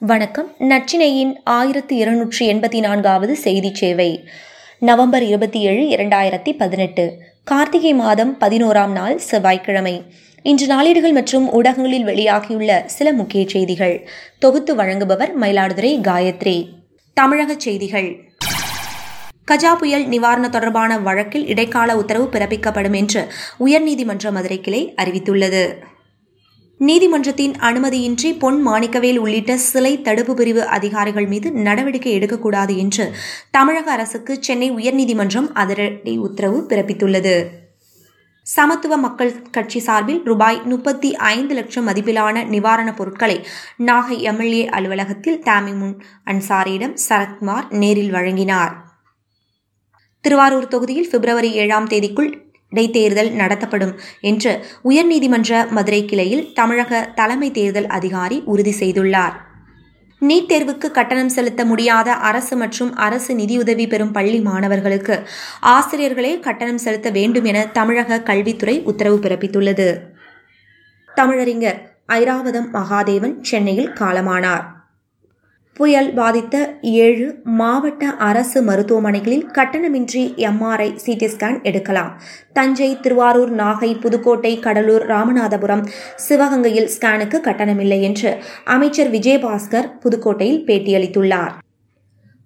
வணக்கம். நச்சினையின் ஆயிரத்தி இருநூற்றி எண்பத்தி நான்காவது செய்தி சேவை. நவம்பர் இருபத்தி ஏழு இரண்டாயிரத்தி பதினெட்டு. கார்த்திகை மாதம் பதினோராம் நாள் செவ்வாய்க்கிழமை. இன்று நாளேடுகள் மற்றும் ஊடகங்களில் வெளியாகியுள்ள சில முக்கிய செய்திகள். தொகுத்து வழங்குபவர் மயிலாடுதுறை காயத்ரி. தமிழக செய்திகள். கஜா புயல் நிவாரண தொடர்பான வழக்கில் இடைக்கால உத்தரவு பிறப்பிக்கப்படும் என்று உயர்நீதிமன்ற மதுரை கிளை அறிவித்துள்ளது. நீதிமன்றத்தின் அனுமதியின்றி பொன் மாணிக்கவேல் உள்ளிட்ட சிலை தடுப்பு பிரிவு அதிகாரிகள் மீது நடவடிக்கை எடுக்கக்கூடாது என்று தமிழக அரசுக்கு சென்னை உயர்நீதிமன்றம் அதிரடி உத்தரவு பிறப்பித்துள்ளது. சமத்துவ மக்கள் கட்சி சார்பில் ரூபாய் முப்பத்தி ஐந்து லட்சம் மதிப்பிலான நிவாரணப் பொருட்களை நாகை எம்எல்ஏ அலுவலகத்தில் தாமிமுன் அன்சாரியிடம் சரத்குமார் நேரில் வழங்கினார். திருவாரூர் தொகுதியில் பிப்ரவரி ஏழாம் தேதிக்குள் இடைத்தேர்தல் நடத்தப்படும் என்று உயர்நீதிமன்ற மதுரை கிளையில் தமிழக தலைமை தேர்தல் அதிகாரி உறுதி செய்துள்ளார். நீட் தேர்வுக்கு கட்டணம் செலுத்த முடியாத அரசு மற்றும் அரசு நிதியுதவி பெறும் பள்ளி மாணவர்களுக்கு ஆசிரியர்களே கட்டணம் செலுத்த வேண்டும் என தமிழக கல்வித்துறை உத்தரவு பிறப்பித்துள்ளது. தமிழறிஞர் ஐராவதம் மகாதேவன் சென்னையில் காலமானார். புயல் பாதித்த ஏழு மாவட்ட அரசு மருத்துவமனைகளில் கட்டணமின்றி எம்ஆர்ஐ சிடி ஸ்கேன் எடுக்கலாம். தஞ்சை திருவாரூர் நாகை புதுக்கோட்டை கடலூர் ராமநாதபுரம் சிவகங்கையில் ஸ்கேனுக்கு கட்டணமில்லை என்று அமைச்சர் விஜயபாஸ்கர் புதுக்கோட்டையில் பேட்டியளித்துள்ளார்.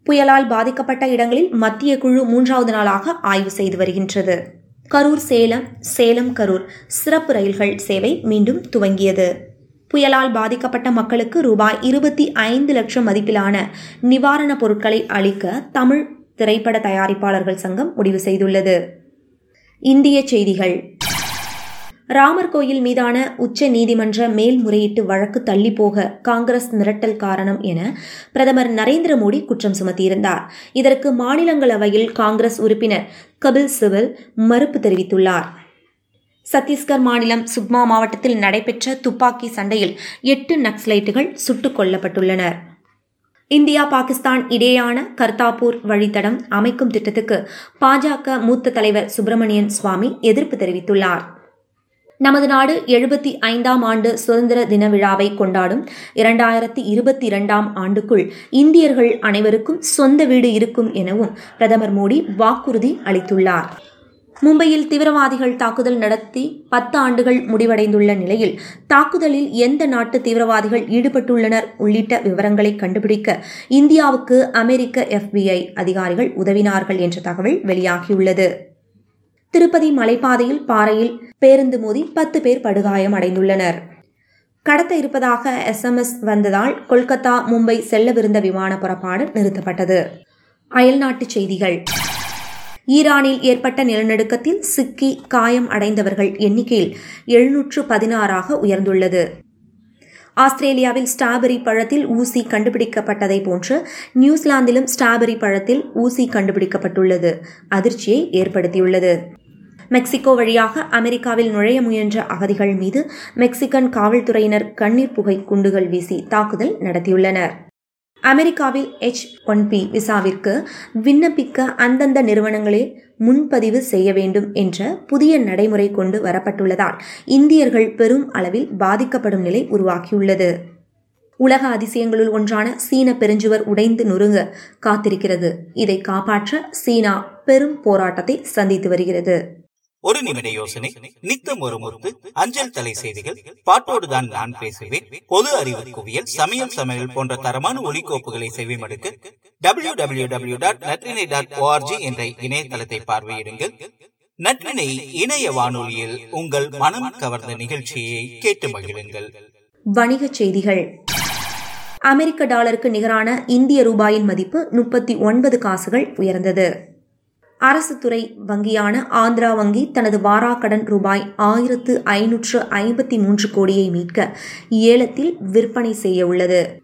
புயலால் பாதிக்கப்பட்ட இடங்களில் மத்திய குழு மூன்றாவது நாளாக ஆய்வு செய்து வருகின்றது. கரூர் சேலம் சேலம் கரூர் சிறப்பு ரயில்கள் சேவை மீண்டும் துவங்கியது. புயலால் பாதிக்கப்பட்ட மக்களுக்கு ரூபாய் இருபத்தி ஐந்து லட்சம் மதிப்பிலான நிவாரணப் பொருட்களை அளிக்க தமிழ் திரைப்பட தயாரிப்பாளர்கள் சங்கம் முடிவு செய்துள்ளது. இந்திய செய்திகள். ராமர் கோயில் மீதான உச்ச நீதிமன்ற மேல்முறையீட்டு வழக்கு தள்ளிப்போக காங்கிரஸ் மிரட்டல் காரணம் என பிரதமர் நரேந்திர மோடி குற்றம் சுமத்தியிருந்தார். இதற்கு மாநிலங்களவையில் காங்கிரஸ் உறுப்பினர் கபில் சிவல் மறுப்பு தெரிவித்துள்ளார். சத்தீஸ்கர் மாநிலம் சுக்மா மாவட்டத்தில் நடைபெற்ற துப்பாக்கி சண்டையில் எட்டு நக்சலைட்டுகள் சுட்டுக் கொல்லப்பட்டுள்ளனர். இந்தியா பாகிஸ்தான் இடையேயான கர்த்தாப்பூர் வழித்தடம் அமைக்கும் திட்டத்துக்கு பாஜக மூத்த தலைவர் சுப்பிரமணியன் சுவாமி எதிர்ப்பு தெரிவித்துள்ளார். நமது நாடு எழுபத்தி ஐந்தாம் ஆண்டு சுதந்திர தின விழாவை கொண்டாடும் இரண்டாயிரத்தி இருபத்தி இரண்டாம் ஆண்டுக்குள் இந்தியர்கள் அனைவருக்கும் சொந்த வீடு இருக்கும் எனவும் பிரதமர் மோடி வாக்குறுதி அளித்துள்ளார். மும்பையில் தீவிரவாதிகள் தாக்குதல் நடத்தி பத்து ஆண்டுகள் முடிவடைந்துள்ள நிலையில் தாக்குதலில் எந்த நாட்டு தீவிரவாதிகள் ஈடுபட்டுள்ளனர் உள்ளிட்ட விவரங்களை கண்டுபிடிக்க இந்தியாவுக்கு அமெரிக்க எஃபிஐ அதிகாரிகள் உதவினார்கள் என்ற தகவல் வெளியாகியுள்ளது. திருப்பதி மலைப்பாதையில் பாறையில் பேருந்து மோதி பத்து பேர் படுகாயம் அடைந்துள்ளனர். கடத்த இருப்பதாக எஸ்எம்எஸ் வந்ததால் கொல்கத்தா மும்பை செல்லவிருந்த விமான புறப்பாடு நிறுத்தப்பட்டது. அயல்நாட்டுச் செய்திகள். ஈரானில் ஏற்பட்ட நிலநடுக்கத்தில் சிக்கி காயம் அடைந்தவர்கள் எண்ணிக்கையில் எழுநூற்று பதினாறாக உயர்ந்துள்ளது. ஆஸ்திரேலியாவில் ஸ்ட்ராபெரி பழத்தில் ஊசி கண்டுபிடிக்கப்பட்டதை போன்று நியூசிலாந்திலும் ஸ்ட்ராபெரி பழத்தில் ஊசி கண்டுபிடிக்கப்பட்டுள்ளது. அதிர்ச்சியை ஏற்படுத்தியுள்ளது. மெக்சிகோ வழியாக அமெரிக்காவில் நுழைய முயன்ற அகதிகள் மீது மெக்சிகன் காவல்துறையினர் கண்ணீர் புகை குண்டுகள் வீசி தாக்குதல் நடத்தியுள்ளனர். அமெரிக்காவில் எச் ஒன் பி விசாவிற்கு விண்ணப்பிக்க அந்தந்த நிறுவனங்களே முன்பதிவு செய்ய வேண்டும் என்ற புதிய நடைமுறை கொண்டு வரப்பட்டுள்ளதால் இந்தியர்கள் பெரும் அளவில் பாதிக்கப்படும் நிலை உருவாகியுள்ளது. உலக அதிசயங்களுள் ஒன்றான சீன பெருஞ்சுவர் உடைந்து நொறுங்க காத்திருக்கிறது. இதை காப்பாற்ற சீனா பெரும் போராட்டத்தை சந்தித்து வருகிறது. ஒரு நிமிட யோசனை. நித்தம் ஒரு முறுக்கு. அஞ்சல் தலை செய்திகள். பாட்டோடுதான் நான் பேசுவேன். பொது அறிவு குவியல். சமையல் சமையல் போன்ற தரமான ஒலிக்கோப்புகளை செவிமடுக்க. W W W dot Natrinai dot O R G என்ற இணையதளத்தை பார்வையிடுங்கள். நற்றினை இணைய வானொலியில் உங்கள் மனம் கவர்ந்த நிகழ்ச்சியை கேட்டு மகிழுங்கள். வணிகச் செய்திகள். அமெரிக்க டாலருக்கு நிகரான இந்திய ரூபாயின் மதிப்பு முப்பத்தி ஒன்பது காசுகள் உயர்ந்தது. அரசு துறை வங்கியான ஆந்திரா வங்கி தனது வாராக்கடன் ரூபாய் ஆயிரத்து ஐநூற்று ஐம்பத்தி மூன்று கோடியை மீட்க ஏலத்தில் விற்பனை செய்ய உள்ளது.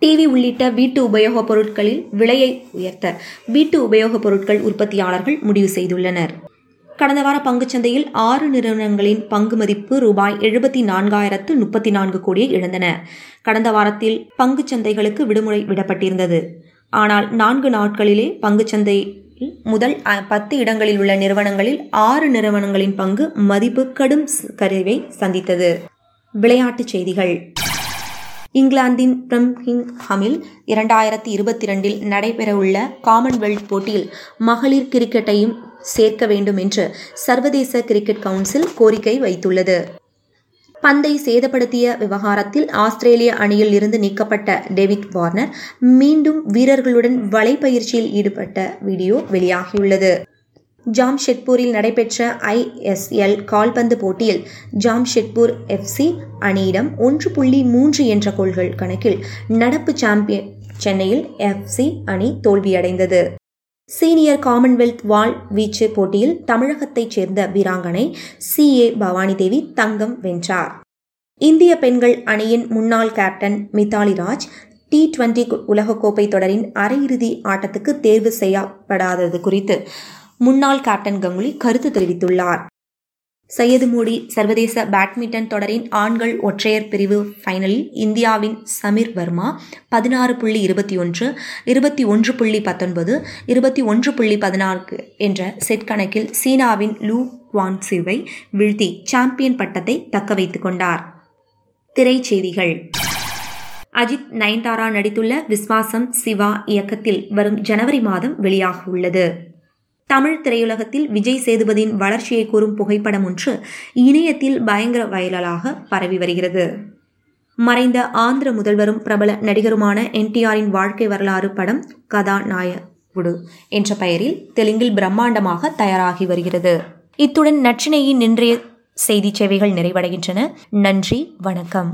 டிவி உள்ளிட்ட வீட்டு உபயோகப் பொருட்களில் விலையை உயர்த்த வீட்டு உபயோகப் பொருட்கள் உற்பத்தியாளர்கள் முடிவு செய்துள்ளனர். கடந்த வார பங்குச்சந்தையில் ஆறு நிறுவனங்களின் பங்கு மதிப்பு ரூபாய் எழுபத்தி நான்காயிரத்து முப்பத்தி நான்கு கோடியை இழந்தன. கடந்த வாரத்தில் பங்குச்சந்தைகளுக்கு விடுமுறை விடப்பட்டிருந்தது. ஆனால் நான்கு நாட்களிலே பங்குச்சந்தை முதல் பத்து இடங்களில் உள்ள நிறுவனங்களில் ஆறு நிறுவனங்களின் பங்கு மதிப்பு கடும் கருவை சந்தித்தது. விளையாட்டுச் செய்திகள். இங்கிலாந்தின் பிரம்ஹிங்ஹாமில் இரண்டாயிரத்தி இருபத்தி இரண்டில் நடைபெறவுள்ள காமன்வெல்த் போட்டியில் மகளிர் கிரிக்கெட்டையும் சேர்க்க வேண்டும் என்று சர்வதேச கிரிக்கெட் கவுன்சில் கோரிக்கை வைத்துள்ளது. பந்தை சேதப்படுத்திய விவகாரத்தில் ஆஸ்திரேலிய அணியில் இருந்து நீக்கப்பட்ட டேவிட் வார்னர் மீண்டும் வீரர்களுடன் வலைப்பயிற்சியில் ஈடுபட்ட வீடியோ வெளியாகியுள்ளது. ஜாம்ஷெட்பூரில் நடைபெற்ற ஐஎஸ்எல் கால்பந்து போட்டியில் ஜாம்ஷெட்பூர் எஃப்சி அணியிடம் ஒன்று புள்ளி மூன்று என்ற கோல்கள் கணக்கில் நடப்பு சாம்பியன் சென்னையில் எஃப்சி அணி தோல்வியடைந்தது. சீனியர் காமன்வெல்த் வால் வீச்சு போட்டியில் தமிழகத்தைச் சேர்ந்த வீராங்கனை சி. ஏ. பவானி தேவி தங்கம் வென்றார். இந்திய பெண்கள் அணியின் முன்னாள் captain Mithali Raj T twenty உலகக்கோப்பை தொடரின் அரையிறுதி ஆட்டத்துக்கு தேர்வு செய்யப்படாதது குறித்து முன்னாள் கேப்டன் கங்குலி கருத்து தெரிவித்துள்ளார். சையது மோடி சர்வதேச பேட்மிண்டன் தொடரின் ஆண்கள் ஒற்றையர் பிரிவு ஃபைனலில் இந்தியாவின் சமீர் வர்மா பதினாறு புள்ளி இருபத்தி ஒன்று இருபத்தி ஒன்று புள்ளி பத்தொன்பது இருபத்தி ஒன்று புள்ளி பதினான்கு என்ற செட் கணக்கில் சீனாவின் லூ குவான்சிவை வீழ்த்தி சாம்பியன் பட்டத்தை தக்க வைத்துக் கொண்டார். திரைச்செய்திகள். அஜித் நயன்தாரா நடித்துள்ள விஸ்வாசம் சிவா இயக்கத்தில் வரும் ஜனவரி மாதம் வெளியாக உள்ளது தமிழ் திரையுலகத்தில் விஜய் சேதுபதியின் வளர்ச்சியை கூறும் புகைப்படம் ஒன்று இணையத்தில் பயங்கர வைரலாக பரவி வருகிறது. மறைந்த ஆந்திர முதல்வரும் பிரபல நடிகருமான என்டிஆரின் வாழ்க்கை வரலாறு படம் கதாநாயகுடு என்ற பெயரில் தெலுங்கில் பிரம்மாண்டமாக தயாராகி வருகிறது. இத்துடன் நச்சினையின் இன்றைய செய்தி சேவைகள் நிறைவடைகின்றன. நன்றி வணக்கம்.